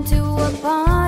into a pond.